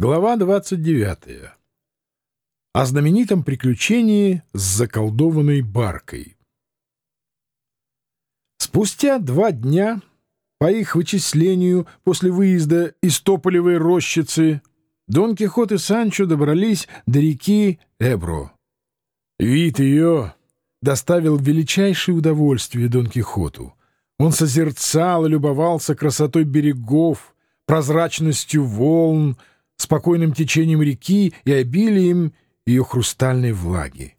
Глава 29. О знаменитом приключении с заколдованной баркой. Спустя два дня, по их вычислению, после выезда из Тополевой рощицы, Дон Кихот и Санчо добрались до реки Эбро. Вид ее доставил величайшее удовольствие Дон Кихоту. Он созерцал и любовался красотой берегов, прозрачностью волн, спокойным течением реки и обилием ее хрустальной влаги.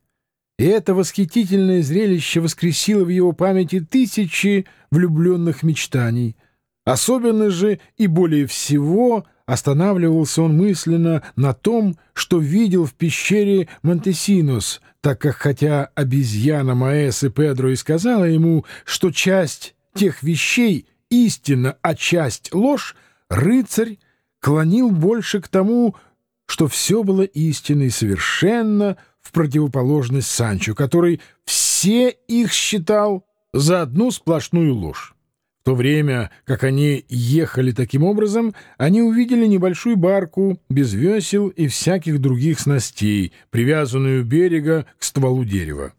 И это восхитительное зрелище воскресило в его памяти тысячи влюбленных мечтаний. Особенно же и более всего останавливался он мысленно на том, что видел в пещере Монтесинос, так как хотя обезьяна Маэс и Педро и сказала ему, что часть тех вещей истина, а часть ложь, рыцарь клонил больше к тому, что все было истинно и совершенно в противоположность Санчо, который все их считал за одну сплошную ложь. В то время, как они ехали таким образом, они увидели небольшую барку без весел и всяких других снастей, привязанную берега к стволу дерева.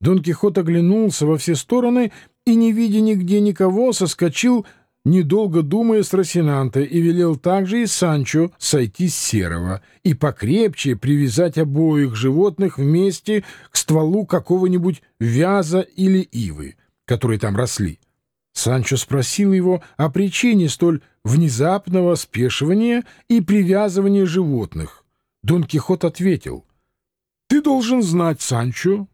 Дон Кихот оглянулся во все стороны и, не видя нигде никого, соскочил недолго думая с Росинанта, и велел также и Санчо сойти с серого и покрепче привязать обоих животных вместе к стволу какого-нибудь вяза или ивы, которые там росли. Санчо спросил его о причине столь внезапного спешивания и привязывания животных. Дон Кихот ответил, «Ты должен знать, Санчо,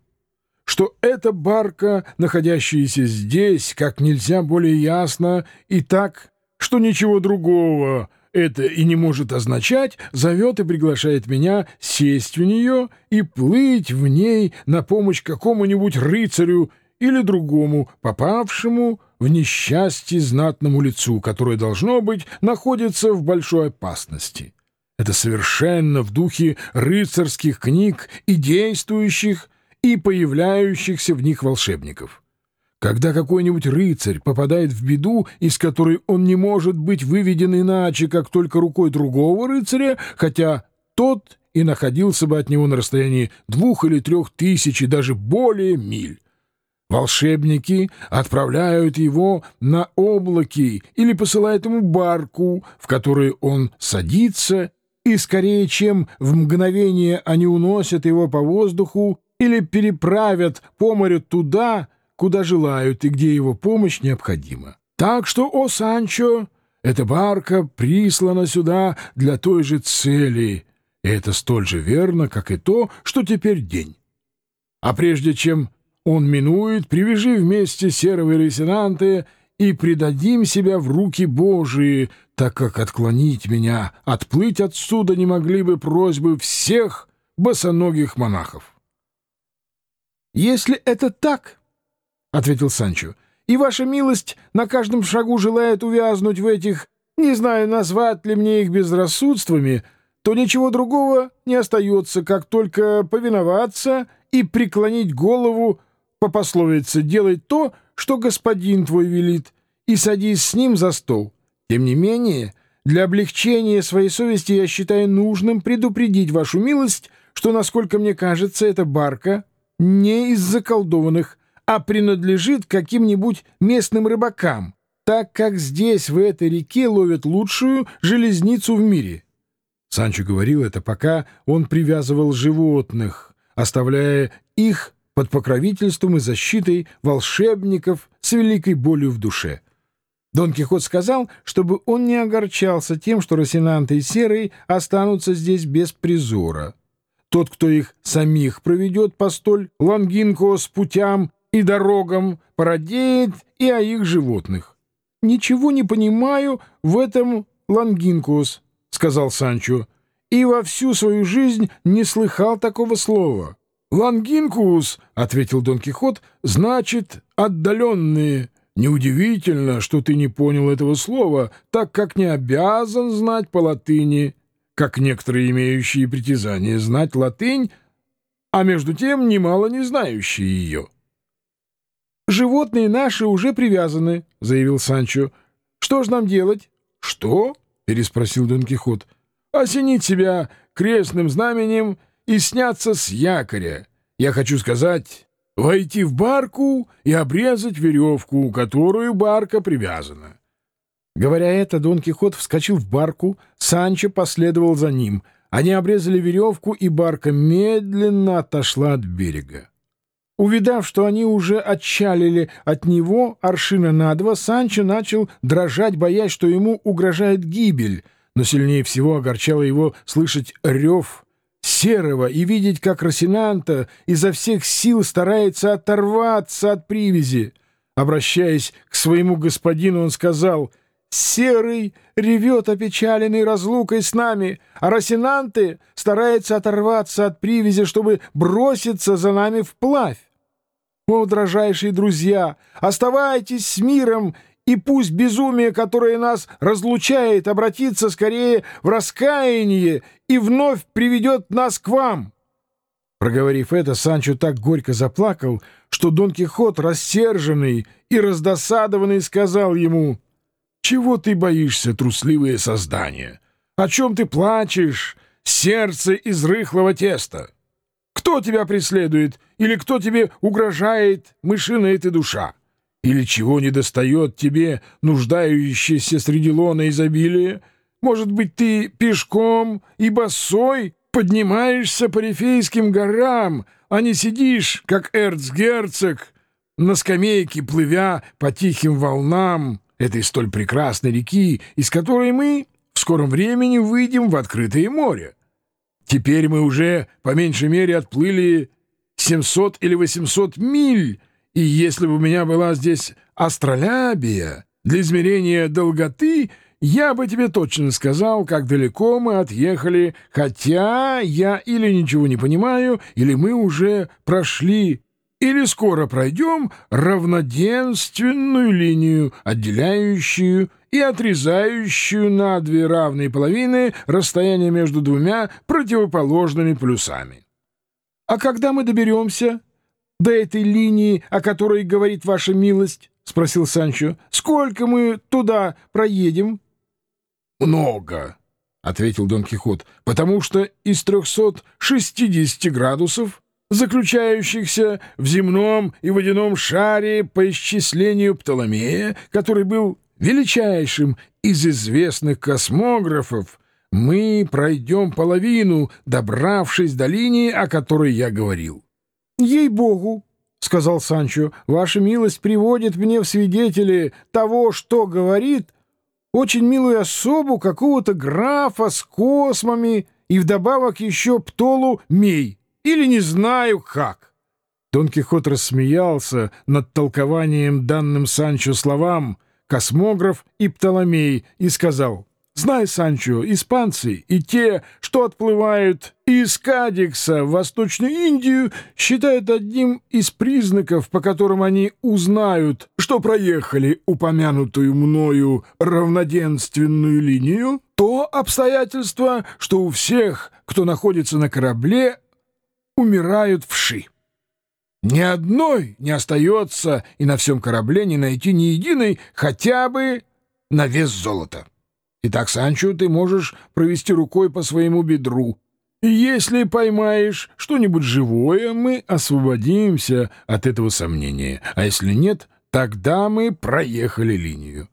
что эта барка, находящаяся здесь, как нельзя более ясно, и так, что ничего другого это и не может означать, зовет и приглашает меня сесть в нее и плыть в ней на помощь какому-нибудь рыцарю или другому, попавшему в несчастье знатному лицу, которое, должно быть, находится в большой опасности. Это совершенно в духе рыцарских книг и действующих и появляющихся в них волшебников. Когда какой-нибудь рыцарь попадает в беду, из которой он не может быть выведен иначе, как только рукой другого рыцаря, хотя тот и находился бы от него на расстоянии двух или трех тысяч и даже более миль. Волшебники отправляют его на облаки или посылают ему барку, в которой он садится, и скорее, чем в мгновение они уносят его по воздуху или переправят по морю туда, куда желают и где его помощь необходима. Так что, о Санчо, эта барка прислана сюда для той же цели, и это столь же верно, как и то, что теперь день. А прежде чем он минует, привяжи вместе серого Ресинанте и предадим себя в руки Божии, так как отклонить меня, отплыть отсюда не могли бы просьбы всех босоногих монахов. «Если это так, — ответил Санчо, — и ваша милость на каждом шагу желает увязнуть в этих, не знаю, назвать ли мне их безрассудствами, то ничего другого не остается, как только повиноваться и преклонить голову по пословице «делать то, что господин твой велит, и садись с ним за стол». Тем не менее, для облегчения своей совести я считаю нужным предупредить вашу милость, что, насколько мне кажется, эта барка — не из заколдованных, а принадлежит каким-нибудь местным рыбакам, так как здесь, в этой реке, ловят лучшую железницу в мире. Санчо говорил это, пока он привязывал животных, оставляя их под покровительством и защитой волшебников с великой болью в душе. Дон Кихот сказал, чтобы он не огорчался тем, что Росинанте и Серый останутся здесь без призора. Тот, кто их самих проведет по столь longinquos путям и дорогам, порадеет и о их животных. — Ничего не понимаю в этом longinquos, — сказал Санчо, — и во всю свою жизнь не слыхал такого слова. — Longinquos, — ответил Дон Кихот, — значит «отдаленные». Неудивительно, что ты не понял этого слова, так как не обязан знать по латыни как некоторые имеющие притязание знать латынь, а между тем немало не знающие ее. «Животные наши уже привязаны», — заявил Санчо. «Что ж нам делать?» «Что?» — переспросил Дон Кихот. осенить себя крестным знаменем и сняться с якоря. Я хочу сказать, войти в барку и обрезать веревку, которую барка привязана. Говоря это, Дон Кихот вскочил в барку, Санчо последовал за ним. Они обрезали веревку, и барка медленно отошла от берега. Увидав, что они уже отчалили от него аршина на два, Санчо начал дрожать, боясь, что ему угрожает гибель, но сильнее всего огорчало его слышать рев серого и видеть, как Росинанта изо всех сил старается оторваться от привязи. Обращаясь к своему господину, он сказал — Серый ревет опечаленный разлукой с нами, а Росинанте старается оторваться от привязи, чтобы броситься за нами вплавь. О, дрожайшие друзья, оставайтесь с миром, и пусть безумие, которое нас разлучает, обратится скорее в раскаяние и вновь приведет нас к вам. Проговорив это, Санчо так горько заплакал, что Дон Кихот, рассерженный и раздосадованный, сказал ему — чего ты боишься, трусливое создание? О чем ты плачешь, сердце из рыхлого теста? Кто тебя преследует или кто тебе угрожает, мышиная ты душа? Или чего не достает тебе, нуждающийся среди лона изобилия? Может быть, ты пешком и босой поднимаешься по Рифейским горам, а не сидишь, как эрцгерцог, на скамейке, плывя по тихим волнам, этой столь прекрасной реки, из которой мы в скором времени выйдем в открытое море. Теперь мы уже, по меньшей мере, отплыли 700 или 800 миль, и если бы у меня была здесь астролябия для измерения долготы, я бы тебе точно сказал, как далеко мы отъехали, хотя я или ничего не понимаю, или мы уже прошли или скоро пройдем равноденственную линию, отделяющую и отрезающую на две равные половины расстояние между двумя противоположными плюсами. «А когда мы доберемся до этой линии, о которой говорит ваша милость?» — спросил Санчо. «Сколько мы туда проедем?» «Много», — ответил Дон Кихот, — «потому что из трехсот шестидесяти градусов заключающихся в земном и водяном шаре по исчислению Птоломея, который был величайшим из известных космографов, мы пройдем половину, добравшись до линии, о которой я говорил. — Ей-богу, — сказал Санчо, — ваша милость приводит мне в свидетели того, что говорит, очень милую особу какого-то графа с космами и вдобавок еще Птолу Мей. Или не знаю как. Дон Кихот рассмеялся над толкованием данным Санчо словам «космограф» и «Птоломей» и сказал «Знай, Санчо, испанцы и те, что отплывают из Кадикса в Восточную Индию, считают одним из признаков, по которым они узнают, что проехали упомянутую мною равноденственную линию, то обстоятельство, что у всех, кто находится на корабле, умирают вши. Ни одной не остается и на всем корабле не найти ни единой хотя бы на вес золота. Итак, Санчо, ты можешь провести рукой по своему бедру. И если поймаешь что-нибудь живое, мы освободимся от этого сомнения. А если нет, тогда мы проехали линию.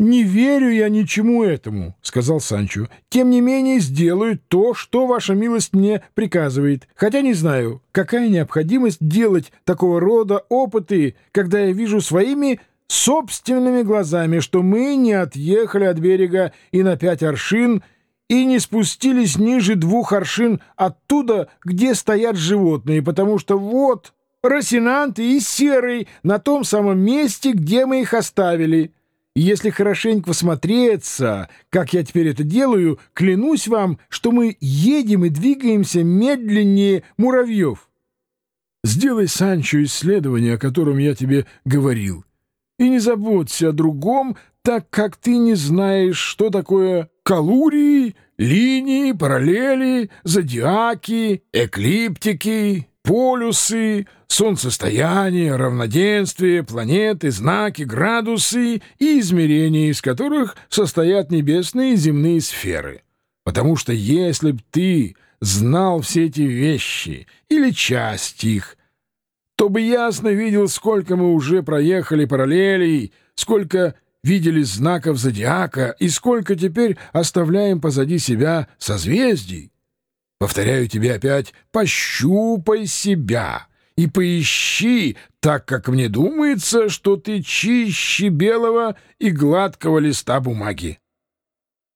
«Не верю я ничему этому», — сказал Санчо. «Тем не менее сделаю то, что ваша милость мне приказывает, хотя не знаю, какая необходимость делать такого рода опыты, когда я вижу своими собственными глазами, что мы не отъехали от берега и на пять аршин, и не спустились ниже двух аршин оттуда, где стоят животные, потому что вот Росинанты и Серый на том самом месте, где мы их оставили». Если хорошенько всмотреться, как я теперь это делаю, клянусь вам, что мы едем и двигаемся медленнее муравьев. Сделай, Санчо, исследование, о котором я тебе говорил, и не заботься о другом, так как ты не знаешь, что такое калурии, линии, параллели, зодиаки, эклиптики, полюсы, солнцестояние, равноденствие, планеты, знаки, градусы и измерения, из которых состоят небесные и земные сферы. Потому что если б ты знал все эти вещи или часть их, то бы ясно видел, сколько мы уже проехали параллелей, сколько видели знаков зодиака и сколько теперь оставляем позади себя созвездий. Повторяю тебе опять, пощупай себя и поищи, так как мне думается, что ты чище белого и гладкого листа бумаги.